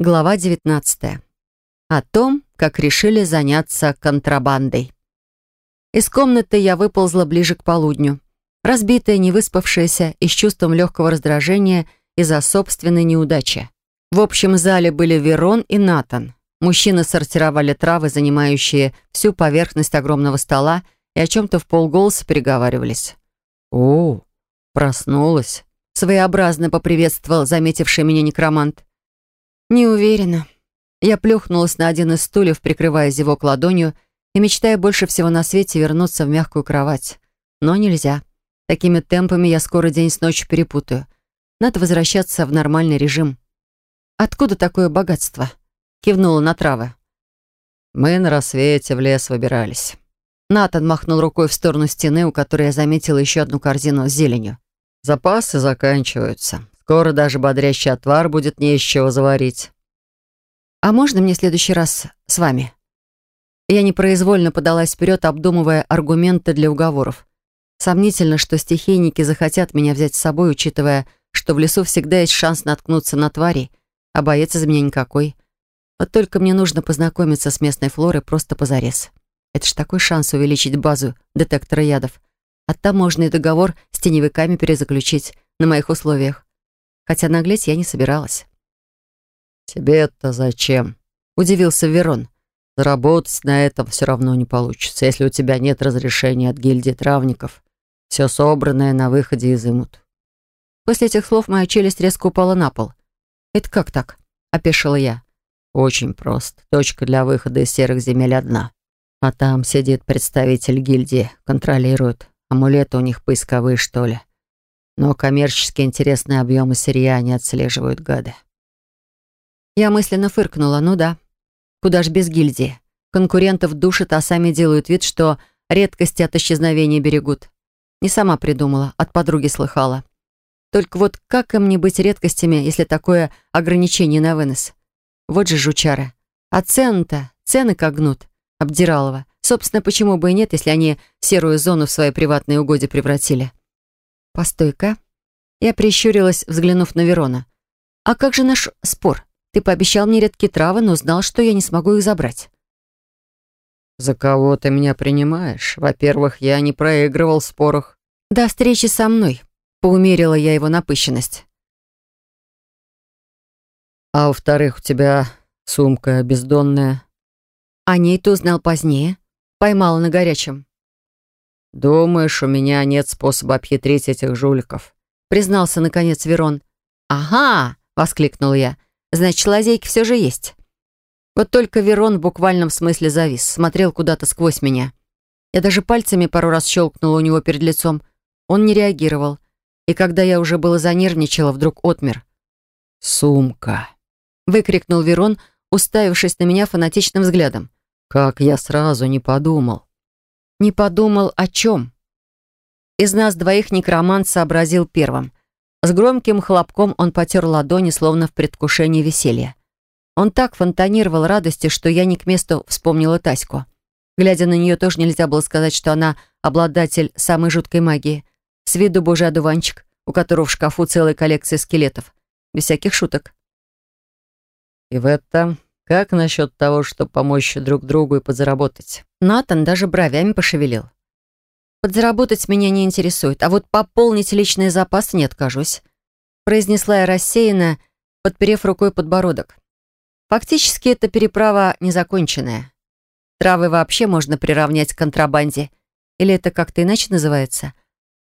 Глава 19. О том, как решили заняться контрабандой. Из комнаты я выползла ближе к полудню. Разбитая, невыспавшаяся и с чувством легкого раздражения из-за собственной неудачи. В общем зале были Верон и Натан. Мужчины сортировали травы, занимающие всю поверхность огромного стола, и о чем-то в полголоса переговаривались. «О, проснулась!» — своеобразно поприветствовал заметивший меня некромант. «Не уверена». Я плюхнулась на один из стульев, прикрывая зевок ладонью и мечтая больше всего на свете вернуться в мягкую кровать. Но нельзя. Такими темпами я скоро день с ночью перепутаю. Надо возвращаться в нормальный режим. «Откуда такое богатство?» Кивнула на травы. «Мы на рассвете в лес выбирались». Натан махнул рукой в сторону стены, у которой я заметила еще одну корзину с зеленью. «Запасы заканчиваются. Скоро даже бодрящий отвар будет не из чего заварить. «А можно мне в следующий раз с вами?» Я непроизвольно подалась вперед, обдумывая аргументы для уговоров. Сомнительно, что стихийники захотят меня взять с собой, учитывая, что в лесу всегда есть шанс наткнуться на твари, а боец из меня никакой. Вот только мне нужно познакомиться с местной флорой просто позарез. Это ж такой шанс увеличить базу детектора ядов. А там можно и договор с теневиками перезаключить на моих условиях хотя наглеть я не собиралась. «Тебе-то зачем?» — удивился Верон. «Заработать на этом все равно не получится, если у тебя нет разрешения от гильдии травников. Все собранное на выходе изымут». После этих слов моя челюсть резко упала на пол. «Это как так?» — опешила я. «Очень просто. Точка для выхода из серых земель одна. А там сидит представитель гильдии, контролирует. Амулеты у них поисковые, что ли. Но коммерчески интересные объемы сырья не отслеживают гады. Я мысленно фыркнула, ну да. Куда ж без гильдии? Конкурентов душат, а сами делают вид, что редкости от исчезновения берегут. Не сама придумала, от подруги слыхала. Только вот как им не быть редкостями, если такое ограничение на вынос? Вот же жучары. А цены-то, цены как гнут. Обдиралова. Собственно, почему бы и нет, если они серую зону в свои приватные угодья превратили? «Постой-ка». Я прищурилась, взглянув на Верона. «А как же наш спор? Ты пообещал мне редкие травы, но знал, что я не смогу их забрать». «За кого ты меня принимаешь? Во-первых, я не проигрывал в спорах». «До встречи со мной», — поумерила я его напыщенность. «А во-вторых, у тебя сумка бездонная». О ней ты узнал позднее. Поймала на горячем. «Думаешь, у меня нет способа обхитрить этих жуликов?» признался, наконец, Верон. «Ага!» — воскликнул я. «Значит, лазейки все же есть». Вот только Верон в буквальном смысле завис, смотрел куда-то сквозь меня. Я даже пальцами пару раз щелкнула у него перед лицом. Он не реагировал. И когда я уже было занервничала, вдруг отмер. «Сумка!» — выкрикнул Верон, уставившись на меня фанатичным взглядом. «Как я сразу не подумал!» Не подумал о чем. Из нас двоих некромант сообразил первым. С громким хлопком он потер ладони, словно в предвкушении веселья. Он так фонтанировал радости, что я не к месту вспомнила Таську. Глядя на нее, тоже нельзя было сказать, что она обладатель самой жуткой магии. С виду божий одуванчик, у которого в шкафу целая коллекция скелетов. Без всяких шуток. «И в этом как насчет того, чтобы помочь друг другу и подзаработать? Натан даже бровями пошевелил. Подзаработать меня не интересует, а вот пополнить личные запасы не откажусь. Произнесла я рассеянно, подперев рукой подбородок. Фактически это переправа незаконченная. Травы вообще можно приравнять к контрабанде. Или это как-то иначе называется?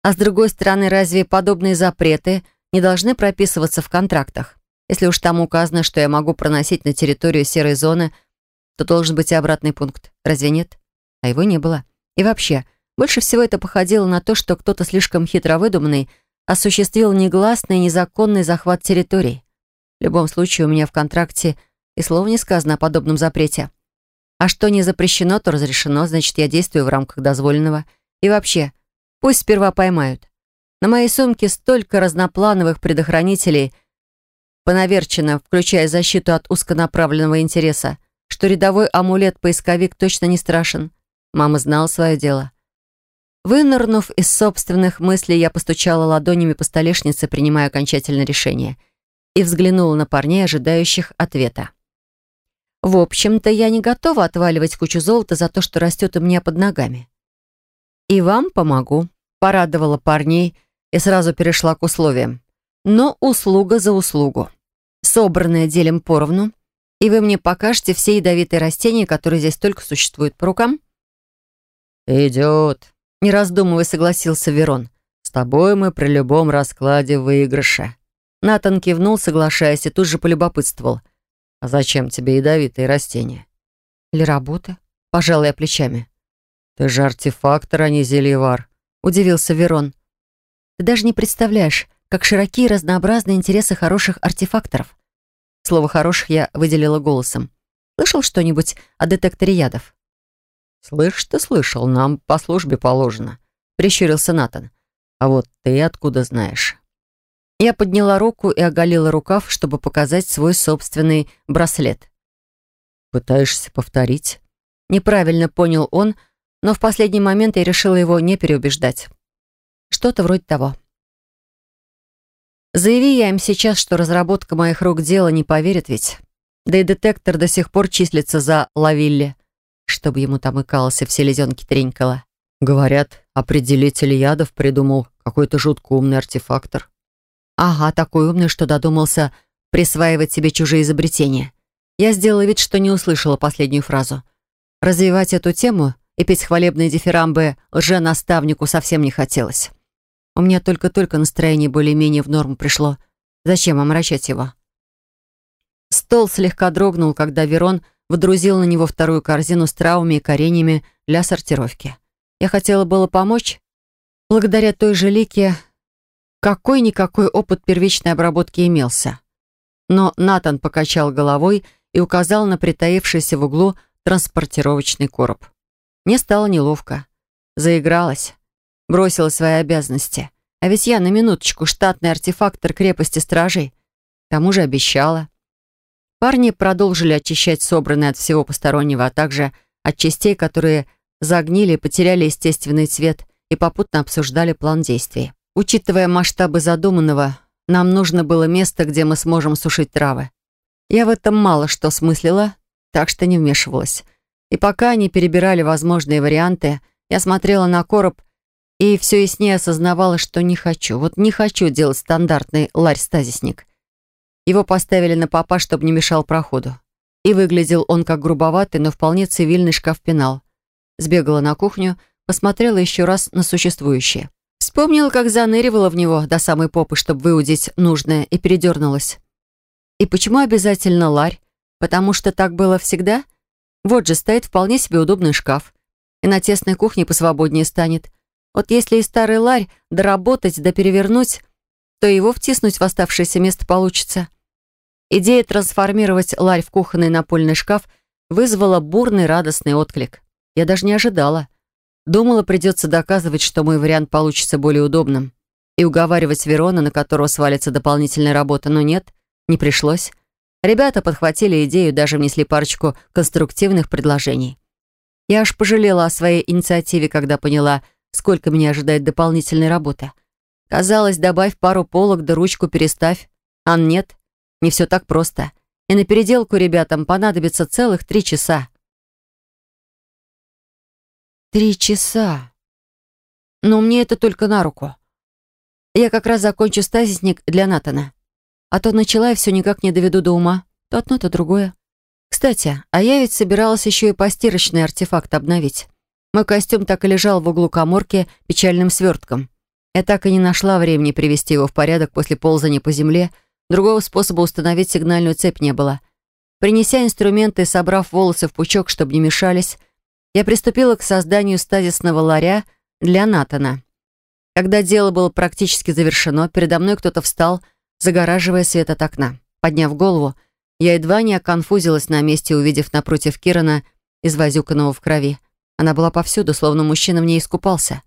А с другой стороны, разве подобные запреты не должны прописываться в контрактах? Если уж там указано, что я могу проносить на территорию серой зоны, то должен быть и обратный пункт. Разве нет? А его не было. И вообще, больше всего это походило на то, что кто-то слишком хитро выдуманный осуществил негласный незаконный захват территорий. В любом случае, у меня в контракте и слова не сказано о подобном запрете. А что не запрещено, то разрешено, значит, я действую в рамках дозволенного. И вообще, пусть сперва поймают. На моей сумке столько разноплановых предохранителей, понаверчено, включая защиту от узконаправленного интереса, что рядовой амулет-поисковик точно не страшен. Мама знала свое дело. Вынырнув из собственных мыслей, я постучала ладонями по столешнице, принимая окончательное решение. и взглянула на парней, ожидающих ответа. В общем-то, я не готова отваливать кучу золота за то, что растет у меня под ногами. И вам помогу, порадовала парней и сразу перешла к условиям. Но услуга за услугу. Собранное делим поровну, и вы мне покажете все ядовитые растения, которые здесь только существуют по рукам? «Идет», — не раздумывая согласился Верон. «С тобой мы при любом раскладе выигрыша». Натан кивнул, соглашаясь, и тут же полюбопытствовал. «А зачем тебе ядовитые растения?» «Для работы», — пожал я плечами. «Ты же артефактор, а не зельевар», — удивился Верон. «Ты даже не представляешь, как широки и разнообразны интересы хороших артефакторов». Слово «хороших» я выделила голосом. «Слышал что-нибудь о детекторе ядов?» «Слышь, ты слышал, нам по службе положено», — прищурился Натан. «А вот ты откуда знаешь?» Я подняла руку и оголила рукав, чтобы показать свой собственный браслет. «Пытаешься повторить?» Неправильно понял он, но в последний момент я решила его не переубеждать. Что-то вроде того. Заяви я им сейчас, что разработка моих рук дело, не поверят ведь. Да и детектор до сих пор числится за Лавилле, чтобы ему там икался, в селезенке тренькало. Говорят, определитель ядов придумал какой-то жутко умный артефактор. Ага, такой умный, что додумался присваивать себе чужие изобретения. Я сделала вид, что не услышала последнюю фразу. Развивать эту тему и петь хвалебные дифирамбы лже-наставнику совсем не хотелось. У меня только-только настроение более-менее в норму пришло. Зачем омрачать его? Стол слегка дрогнул, когда Верон водрузил на него вторую корзину с травами и кореньями для сортировки. Я хотела было помочь. Благодаря той же Лике какой-никакой опыт первичной обработки имелся. Но Натан покачал головой и указал на притаившийся в углу транспортировочный короб. Мне стало неловко. Заигралась. Бросила свои обязанности. А ведь я на минуточку штатный артефактор крепости стражей. К тому же обещала. Парни продолжили очищать собранные от всего постороннего, а также от частей, которые загнили, потеряли естественный цвет и попутно обсуждали план действий. Учитывая масштабы задуманного, нам нужно было место, где мы сможем сушить травы. Я в этом мало что смыслила, так что не вмешивалась. И пока они перебирали возможные варианты, я смотрела на короб и все яснее осознавала, что не хочу. Вот не хочу делать стандартный ларь-стазисник. Его поставили на попа, чтобы не мешал проходу. И выглядел он как грубоватый, но вполне цивильный шкаф-пенал. Сбегала на кухню, посмотрела еще раз на существующее. Вспомнила, как заныривала в него до самой попы, чтобы выудить нужное, и передернулась. И почему обязательно ларь? Потому что так было всегда? Вот же стоит вполне себе удобный шкаф. И на тесной кухне посвободнее станет. Вот если и старый ларь доработать да перевернуть, то его втиснуть в оставшееся место получится. Идея трансформировать ларь в кухонный напольный шкаф вызвала бурный радостный отклик. Я даже не ожидала. Думала, придется доказывать, что мой вариант получится более удобным. И уговаривать Верона, на которого свалится дополнительная работа, но нет, не пришлось. Ребята подхватили идею, даже внесли парочку конструктивных предложений. Я аж пожалела о своей инициативе, когда поняла, сколько меня ожидает дополнительной работы. Казалось, добавь пару полок да ручку переставь. А нет, не все так просто. И на переделку ребятам понадобится целых три часа. Три часа. Но мне это только на руку. Я как раз закончу стазисник для Натана. А то начала и все никак не доведу до ума. То одно, то другое. Кстати, а я ведь собиралась еще и постирочный артефакт обновить. Мой костюм так и лежал в углу коморки печальным свертком. Я так и не нашла времени привести его в порядок после ползания по земле. Другого способа установить сигнальную цепь не было. Принеся инструменты и собрав волосы в пучок, чтобы не мешались, я приступила к созданию стазисного ларя для Натана. Когда дело было практически завершено, передо мной кто-то встал, загораживая свет от окна. Подняв голову, я едва не оконфузилась на месте, увидев напротив Кирана, извозюканного в крови. Она была повсюду, словно мужчина в ней искупался.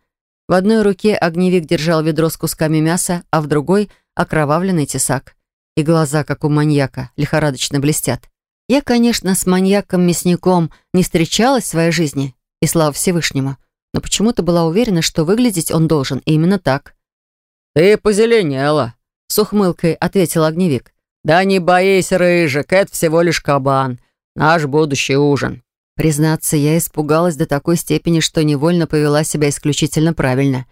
В одной руке огневик держал ведро с кусками мяса, а в другой — окровавленный тесак. И глаза, как у маньяка, лихорадочно блестят. Я, конечно, с маньяком-мясником не встречалась в своей жизни, и слава Всевышнему, но почему-то была уверена, что выглядеть он должен именно так. «Ты позеленела», — с ухмылкой ответил огневик. «Да не боись, Рыжик, это всего лишь кабан. Наш будущий ужин». Признаться, я испугалась до такой степени, что невольно повела себя исключительно правильно.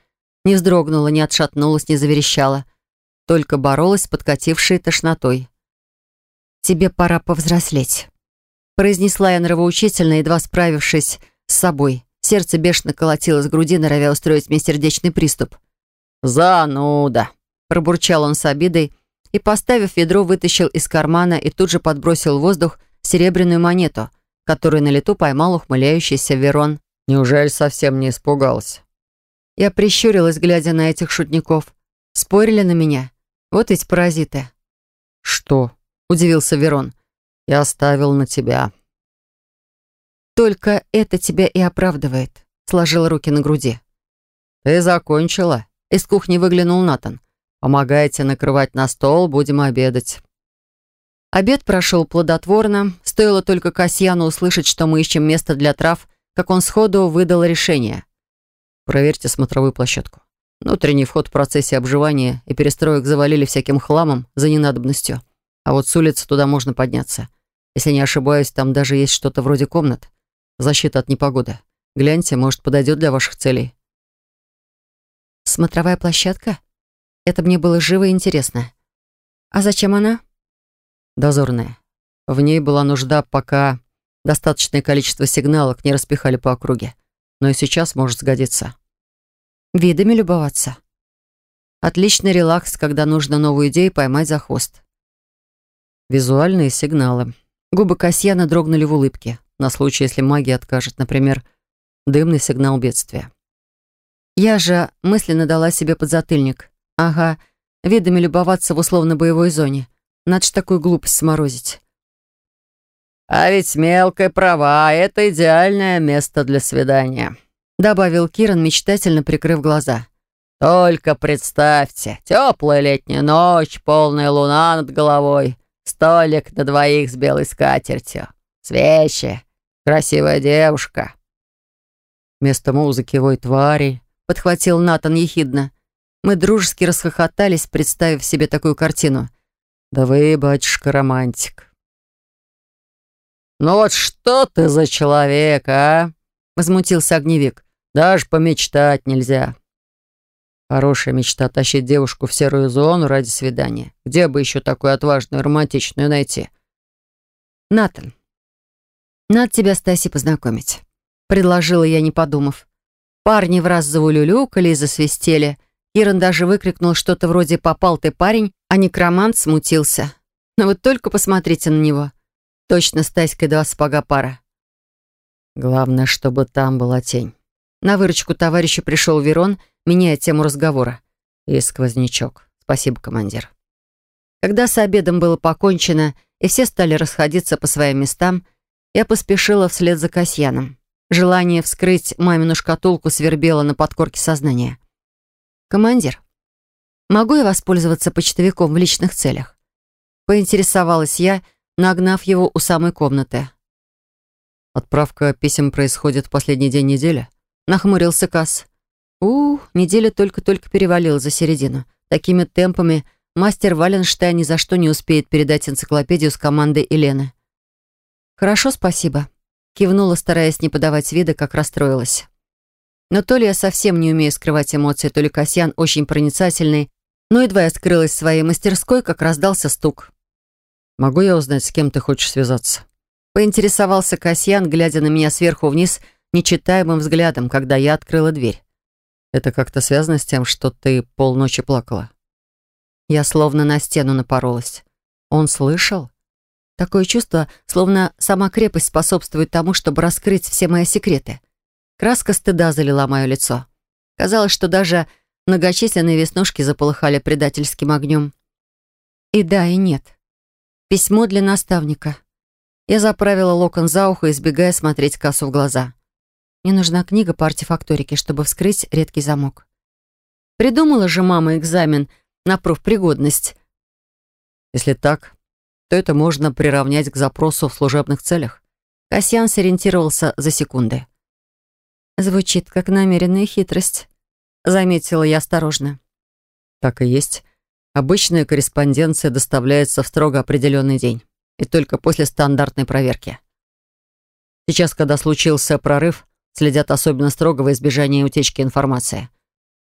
Не вздрогнула, не отшатнулась, не заверещала. Только боролась с подкатившей тошнотой. «Тебе пора повзрослеть», — произнесла я нравоучительно, едва справившись с собой. Сердце бешено колотилось в груди, норовя устроить мне сердечный приступ. «Зануда!» — пробурчал он с обидой и, поставив ведро, вытащил из кармана и тут же подбросил в воздух серебряную монету — которую на лету поймал ухмыляющийся Верон. Неужели совсем не испугался? Я прищурилась, глядя на этих шутников. Спорили на меня. Вот ведь паразиты. «Что?» — удивился Верон. «Я оставил на тебя». «Только это тебя и оправдывает», — сложил руки на груди. «Ты закончила?» — из кухни выглянул Натан. «Помогайте накрывать на стол, будем обедать». Обед прошел плодотворно. Стоило только Касьяну услышать, что мы ищем место для трав, как он сходу выдал решение. «Проверьте смотровую площадку. Внутренний вход в процессе обживания и перестроек завалили всяким хламом за ненадобностью. А вот с улицы туда можно подняться. Если не ошибаюсь, там даже есть что-то вроде комнат. Защита от непогоды. Гляньте, может, подойдет для ваших целей». «Смотровая площадка? Это мне было живо и интересно. А зачем она?» Дозорная. В ней была нужда, пока достаточное количество сигналов не распихали по округе. Но и сейчас может сгодиться. Видами любоваться. Отличный релакс, когда нужно новую идею поймать за хвост. Визуальные сигналы. Губы Касьяна дрогнули в улыбке, на случай, если магия откажет, например, дымный сигнал бедствия. Я же мысленно дала себе подзатыльник. Ага, видами любоваться в условно-боевой зоне. Надо ж такую глупость сморозить. «А ведь мелкая права — это идеальное место для свидания», добавил Киран, мечтательно прикрыв глаза. «Только представьте, теплая летняя ночь, полная луна над головой, столик на двоих с белой скатертью, свечи, красивая девушка». Вместо музыки вой твари, подхватил Натан ехидно. Мы дружески расхохотались, представив себе такую картину — да вы, батюшка, романтик. «Ну вот что ты за человек, а?» — возмутился огневик. «Даже помечтать нельзя». Хорошая мечта — тащить девушку в серую зону ради свидания. Где бы еще такую отважную, романтичную найти? «Натан, надо тебя с Таси познакомить», — предложила я, не подумав. Парни в раз завулюлюкали и засвистели — Киран даже выкрикнул что-то вроде «попал ты, парень», а некромант смутился. Но вот только посмотрите на него. Точно с Таськой два сапога пара. Главное, чтобы там была тень. На выручку товарищу пришел Верон, меняя тему разговора. И сквознячок. Спасибо, командир. Когда с обедом было покончено, и все стали расходиться по своим местам, я поспешила вслед за Касьяном. Желание вскрыть мамину шкатулку свербело на подкорке сознания. «Командир, могу я воспользоваться почтовиком в личных целях?» Поинтересовалась я, нагнав его у самой комнаты. «Отправка писем происходит в последний день недели?» Нахмурился Касс. у неделя только-только перевалила за середину. Такими темпами мастер Валенштайн ни за что не успеет передать энциклопедию с командой Елены. «Хорошо, спасибо», — кивнула, стараясь не подавать вида, как расстроилась. Но то ли я совсем не умею скрывать эмоции, то ли Касьян очень проницательный, но едва я скрылась в своей мастерской, как раздался стук. «Могу я узнать, с кем ты хочешь связаться?» Поинтересовался Касьян, глядя на меня сверху вниз, нечитаемым взглядом, когда я открыла дверь. «Это как-то связано с тем, что ты полночи плакала?» Я словно на стену напоролась. Он слышал? Такое чувство, словно сама крепость способствует тому, чтобы раскрыть все мои секреты. Краска стыда залила мое лицо. Казалось, что даже многочисленные веснушки заполыхали предательским огнем. И да, и нет. Письмо для наставника. Я заправила локон за ухо, избегая смотреть Кассу в глаза. Мне нужна книга по артефакторике, чтобы вскрыть редкий замок. Придумала же мама экзамен на профпригодность. Если так, то это можно приравнять к запросу в служебных целях. Касьян сориентировался за секунды. Звучит как намеренная хитрость. Заметила я осторожно. Так и есть. Обычная корреспонденция доставляется в строго определенный день и только после стандартной проверки. Сейчас, когда случился прорыв, следят особенно строго во избежание утечки информации.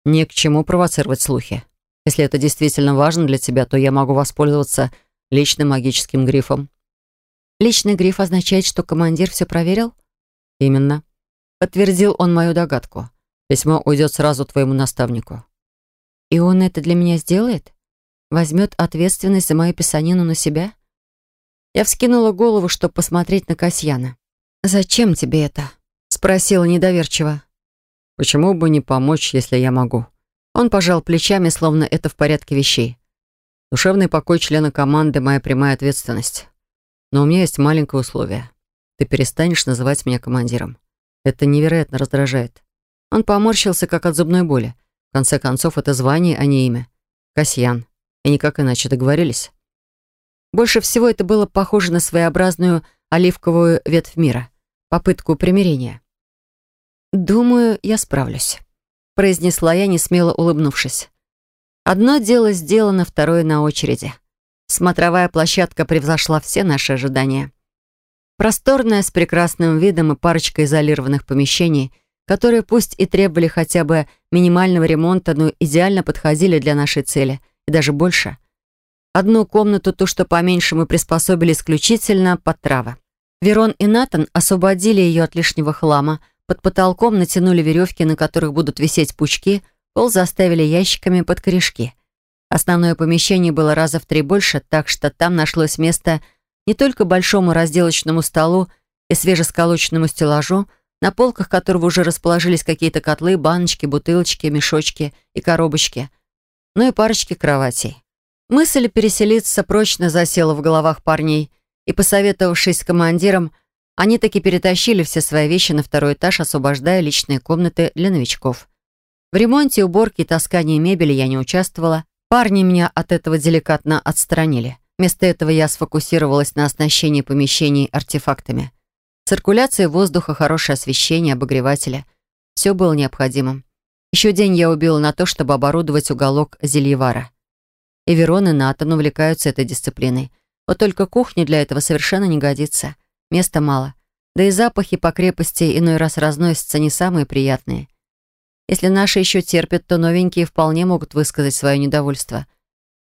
Не к чему провоцировать слухи. Если это действительно важно для тебя, то я могу воспользоваться личным магическим грифом. Личный гриф означает, что командир все проверил? Именно. Подтвердил он мою догадку. Письмо уйдет сразу твоему наставнику. И он это для меня сделает? Возьмет ответственность за мою писанину на себя? Я вскинула голову, чтобы посмотреть на Касьяна. «Зачем тебе это?» — спросила недоверчиво. «Почему бы не помочь, если я могу?» Он пожал плечами, словно это в порядке вещей. «Душевный покой члена команды — моя прямая ответственность. Но у меня есть маленькое условие. Ты перестанешь называть меня командиром. Это невероятно раздражает». Он поморщился, как от зубной боли. В конце концов, это звание, а не имя. Касьян. И никак иначе договорились. Больше всего это было похоже на своеобразную оливковую ветвь мира попытку примирения. «Думаю, я справлюсь», — произнесла я, не смело улыбнувшись. Одно дело сделано, второе на очереди. Смотровая площадка превзошла все наши ожидания. Просторная, с прекрасным видом и парочкой изолированных помещений, которые пусть и требовали хотя бы минимального ремонта, но идеально подходили для нашей цели, и даже больше. Одну комнату, ту, что поменьше, мы приспособили исключительно под травы. Верон и Натан освободили ее от лишнего хлама, под потолком натянули веревки, на которых будут висеть пучки, пол заставили ящиками под корешки. Основное помещение было раза в три больше, так что там нашлось место не только большому разделочному столу и свежесколоченному стеллажу, на полках которого уже расположились какие-то котлы, баночки, бутылочки, мешочки и коробочки, но и парочки кроватей. Мысль переселиться прочно засела в головах парней – и, посоветовавшись с командиром, они таки перетащили все свои вещи на второй этаж, освобождая личные комнаты для новичков. В ремонте, уборке и таскании мебели я не участвовала. Парни меня от этого деликатно отстранили. Вместо этого я сфокусировалась на оснащении помещений артефактами. Циркуляция воздуха, хорошее освещение, обогреватели. Все было необходимым. Еще день я убила на то, чтобы оборудовать уголок зельевара. И Верон и Натан увлекаются этой дисциплиной – вот только кухня для этого совершенно не годится. Места мало. Да и запахи по крепости иной раз разносятся не самые приятные. Если наши еще терпят, то новенькие вполне могут высказать свое недовольство.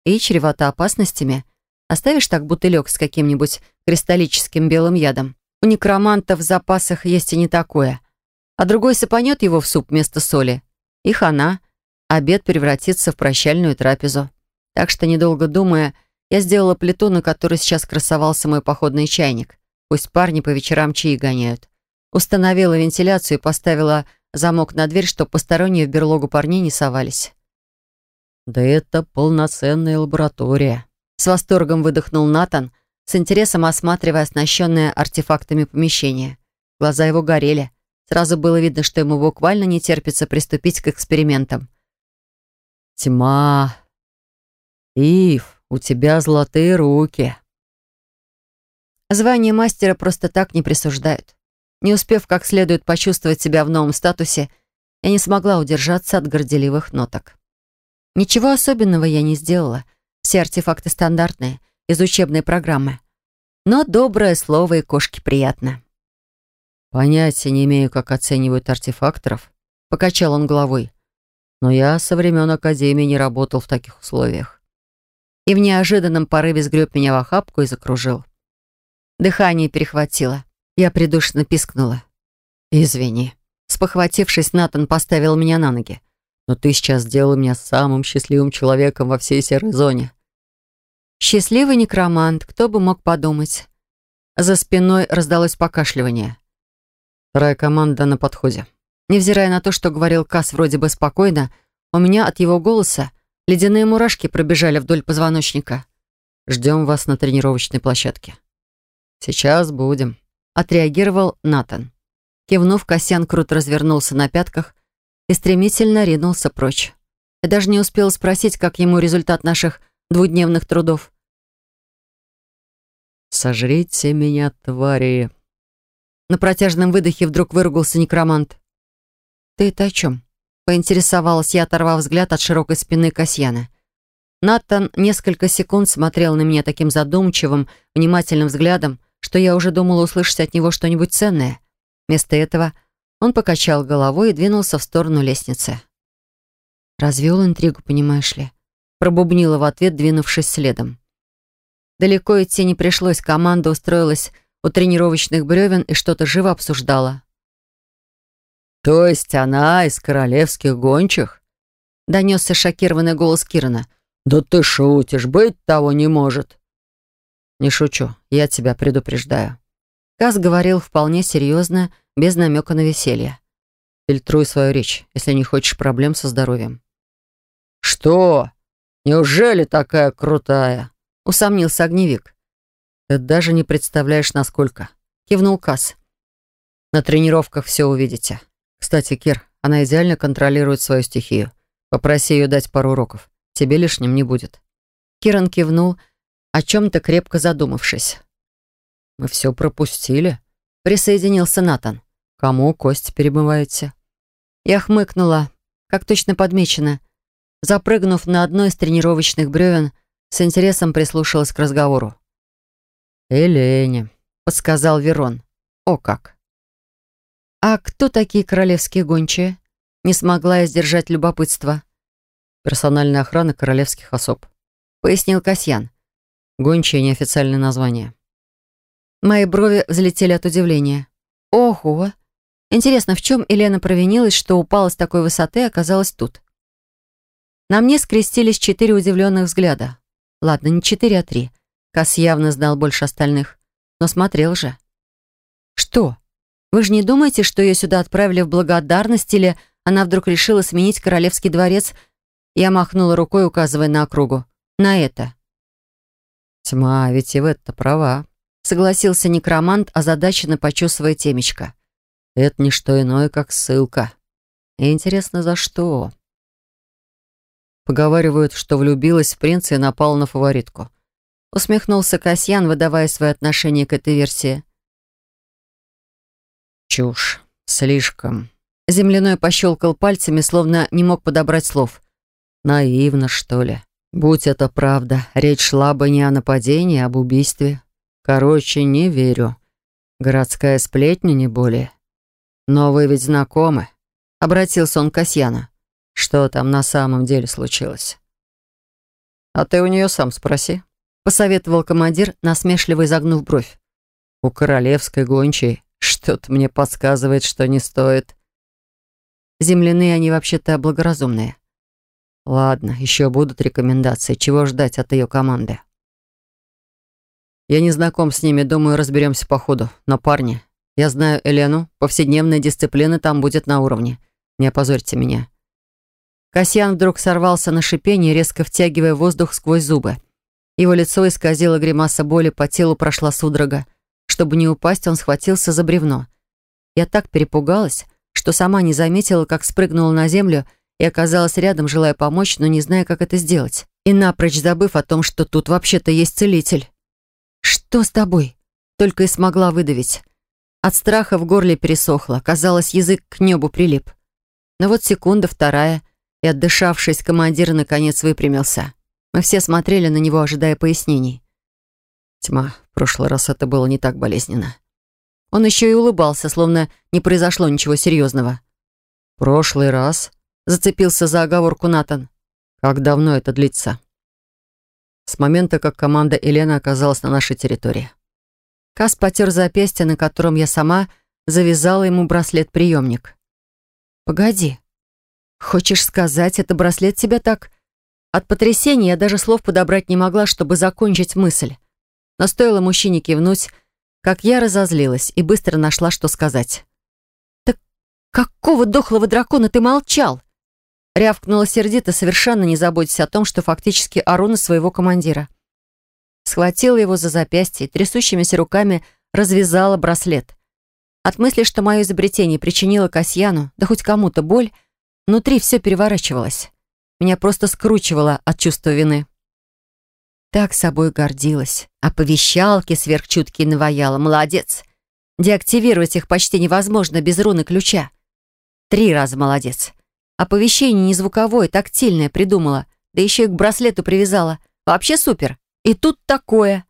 И чревато опасностями. Оставишь так бутылек с каким-нибудь кристаллическим белым ядом. У некромантов в запасах есть и не такое. А другой сыпанет его в суп вместо соли. И хана. Обед превратится в прощальную трапезу. Так что, недолго думая, я сделала плиту, на которой сейчас красовался мой походный чайник. Пусть парни по вечерам чаи гоняют. Установила вентиляцию и поставила замок на дверь, чтобы посторонние в берлогу парней не совались. «Да это полноценная лаборатория», — с восторгом выдохнул Натан, с интересом осматривая оснащенное артефактами помещение. Глаза его горели. Сразу было видно, что ему буквально не терпится приступить к экспериментам. «Тьма! Ив!» «У тебя золотые руки». Звание мастера просто так не присуждают. Не успев как следует почувствовать себя в новом статусе, я не смогла удержаться от горделивых ноток. Ничего особенного я не сделала. Все артефакты стандартные, из учебной программы. Но доброе слово и кошке приятно. «Понятия не имею, как оценивают артефакторов», — покачал он головой. «Но я со времен Академии не работал в таких условиях и в неожиданном порыве сгреб меня в охапку и закружил. Дыхание перехватило. Я придушно пискнула. «Извини». Спохватившись, Натан поставил меня на ноги. «Но ты сейчас сделал меня самым счастливым человеком во всей серой зоне». «Счастливый некромант, кто бы мог подумать». За спиной раздалось покашливание. Вторая команда на подходе. Невзирая на то, что говорил Кас вроде бы спокойно, у меня от его голоса Ледяные мурашки пробежали вдоль позвоночника. «Ждем вас на тренировочной площадке». «Сейчас будем», — отреагировал Натан. Кивнув, Косян круто развернулся на пятках и стремительно ринулся прочь. Я даже не успела спросить, как ему результат наших двудневных трудов. «Сожрите меня, твари!» На протяжном выдохе вдруг выругался некромант. «Ты это о чем?» Поинтересовалась я, оторвав взгляд от широкой спины Касьяна. Натан несколько секунд смотрел на меня таким задумчивым, внимательным взглядом, что я уже думала услышать от него что-нибудь ценное. Вместо этого он покачал головой и двинулся в сторону лестницы. «Развел интригу, понимаешь ли?» Пробубнила в ответ, двинувшись следом. Далеко идти не пришлось, команда устроилась у тренировочных бревен и что-то живо обсуждала. «То есть она из королевских гончих?» Донесся шокированный голос Кирана. «Да ты шутишь, быть того не может». «Не шучу, я тебя предупреждаю». Каз говорил вполне серьезно, без намека на веселье. «Фильтруй свою речь, если не хочешь проблем со здоровьем». «Что? Неужели такая крутая?» усомнился огневик. «Ты даже не представляешь, насколько», — кивнул Каз. «На тренировках все увидите. Кстати, Кир, она идеально контролирует свою стихию. Попроси ее дать пару уроков. Тебе лишним не будет». Киран кивнул, о чем-то крепко задумавшись. «Мы все пропустили», — присоединился Натан. «Кому кость перебываете?» Я хмыкнула, как точно подмечено. Запрыгнув на одно из тренировочных бревен, с интересом прислушалась к разговору. «Элене», — подсказал Верон. «О как!» «А кто такие королевские гончие?» Не смогла я сдержать любопытство. «Персональная охрана королевских особ», — пояснил Касьян. «Гончие — неофициальное название». Мои брови взлетели от удивления. «Ого! Интересно, в чем Елена провинилась, что упала с такой высоты и оказалась тут?» На мне скрестились четыре удивленных взгляда. Ладно, не четыре, а три. Кас явно знал больше остальных. Но смотрел же. «Что? Вы же не думаете, что ее сюда отправили в благодарность или она вдруг решила сменить королевский дворец?» Я махнула рукой, указывая на округу. «На это». «Тьма, ведь и в это права», — согласился некромант, озадаченно почесывая темечко. «Это не что иное, как ссылка. Интересно, за что?» Поговаривают, что влюбилась в принца и напала на фаворитку. Усмехнулся Касьян, выдавая свое отношение к этой версии. Чушь. Слишком. Земляной пощелкал пальцами, словно не мог подобрать слов. Наивно, что ли. Будь это правда, речь шла бы не о нападении, а об убийстве. Короче, не верю. Городская сплетня, не более. Но вы ведь знакомы. Обратился он к Касьяну. Что там на самом деле случилось? А ты у нее сам спроси. Посоветовал командир, насмешливо изогнув бровь. У королевской гончей что-то мне подсказывает, что не стоит. Земляные они вообще-то благоразумные. Ладно, еще будут рекомендации. Чего ждать от ее команды? Я не знаком с ними, думаю, разберемся по ходу. Но, парни, я знаю Элену, повседневная дисциплина там будет на уровне. Не опозорьте меня. Касьян вдруг сорвался на шипение, резко втягивая воздух сквозь зубы. Его лицо исказило гримаса боли, по телу прошла судорога. Чтобы не упасть, он схватился за бревно. Я так перепугалась, что сама не заметила, как спрыгнула на землю и оказалась рядом, желая помочь, но не зная, как это сделать. И напрочь забыв о том, что тут вообще-то есть целитель. «Что с тобой?» Только и смогла выдавить. От страха в горле пересохло. Казалось, язык к небу прилип. Но вот секунда, вторая — и, отдышавшись, командир наконец выпрямился. Мы все смотрели на него, ожидая пояснений. Тьма, в прошлый раз это было не так болезненно. Он еще и улыбался, словно не произошло ничего серьезного. «Прошлый раз?» — зацепился за оговорку Натан. «Как давно это длится?» «С момента, как команда Елена оказалась на нашей территории». Кас потер запястье, на котором я сама завязала ему браслет-приемник. «Погоди, «Хочешь сказать, это браслет тебя так...» От потрясения я даже слов подобрать не могла, чтобы закончить мысль. Но стоило мужчине кивнуть, как я разозлилась и быстро нашла, что сказать. «Так какого дохлого дракона ты молчал?» Рявкнула сердито, совершенно не заботясь о том, что фактически ору на своего командира. Схватила его за запястье и трясущимися руками развязала браслет. От мысли, что мое изобретение причинило Касьяну, да хоть кому-то боль, Внутри все переворачивалось. Меня просто скручивало от чувства вины. Так собой гордилась. Оповещалки сверхчуткие наваяла. Молодец. Деактивировать их почти невозможно без руны ключа. Три раза молодец. Оповещение не звуковое, тактильное придумала. да еще и к браслету привязала. Вообще супер. И тут такое.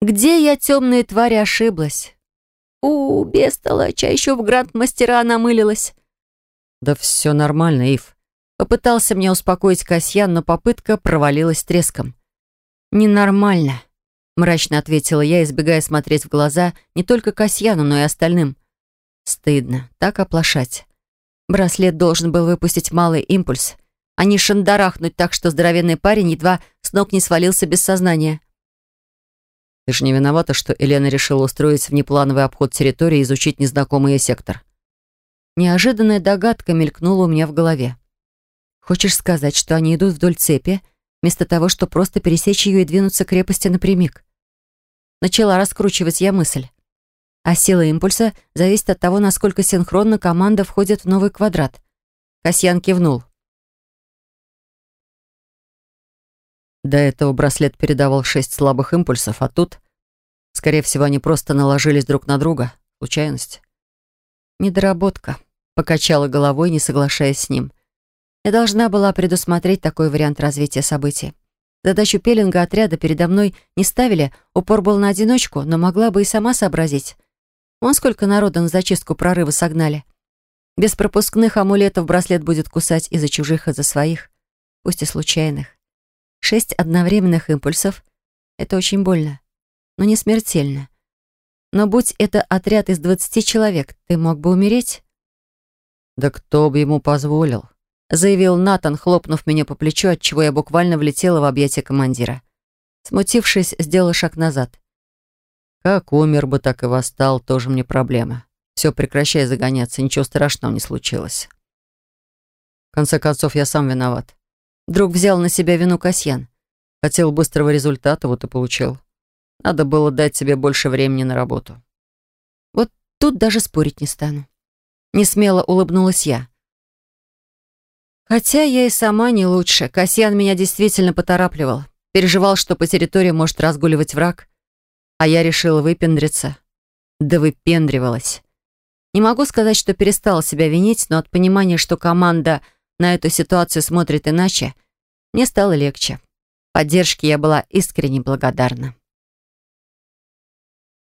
Где я, темные твари, ошиблась? У, бестолочь, а еще в гранд-мастера намылилась. Да все нормально, Ив. Попытался меня успокоить Касьян, но попытка провалилась треском. «Ненормально», — мрачно ответила я, избегая смотреть в глаза не только Касьяну, но и остальным. Стыдно, так оплошать. Браслет должен был выпустить малый импульс, а не шандарахнуть так, что здоровенный парень едва с ног не свалился без сознания. Ты же не виновата, что Елена решила устроить внеплановый обход территории и изучить незнакомый ей сектор. Неожиданная догадка мелькнула у меня в голове. Хочешь сказать, что они идут вдоль цепи, вместо того, чтобы просто пересечь ее и двинуться к крепости напрямик? Начала раскручивать я мысль. А сила импульса зависит от того, насколько синхронно команда входит в новый квадрат. Касьян кивнул. До этого браслет передавал шесть слабых импульсов, а тут, скорее всего, они просто наложились друг на друга. Случайность. Недоработка. Покачала головой, не соглашаясь с ним. Я должна была предусмотреть такой вариант развития событий. Задачу пеленга отряда передо мной не ставили, упор был на одиночку, но могла бы и сама сообразить. Вон сколько народа на зачистку прорыва согнали. Без пропускных амулетов браслет будет кусать и за чужих, и за своих, пусть и случайных. Шесть одновременных импульсов — это очень больно, но не смертельно. Но будь это отряд из двадцати человек, ты мог бы умереть? «Да кто бы ему позволил?» — заявил Натан, хлопнув меня по плечу, отчего я буквально влетела в объятия командира. Смутившись, сделала шаг назад. «Как умер бы, так и восстал, тоже мне проблема. Все, прекращай загоняться, ничего страшного не случилось. В конце концов, я сам виноват. Друг взял на себя вину Касьян. Хотел быстрого результата, вот и получил. Надо было дать себе больше времени на работу. Вот тут даже спорить не стану. Несмело улыбнулась я. Хотя я и сама не лучше. Касьян меня действительно поторапливал. Переживал, что по территории может разгуливать враг. А я решила выпендриться. Да выпендривалась. Не могу сказать, что перестала себя винить, но от понимания, что команда на эту ситуацию смотрит иначе, мне стало легче. Поддержке я была искренне благодарна.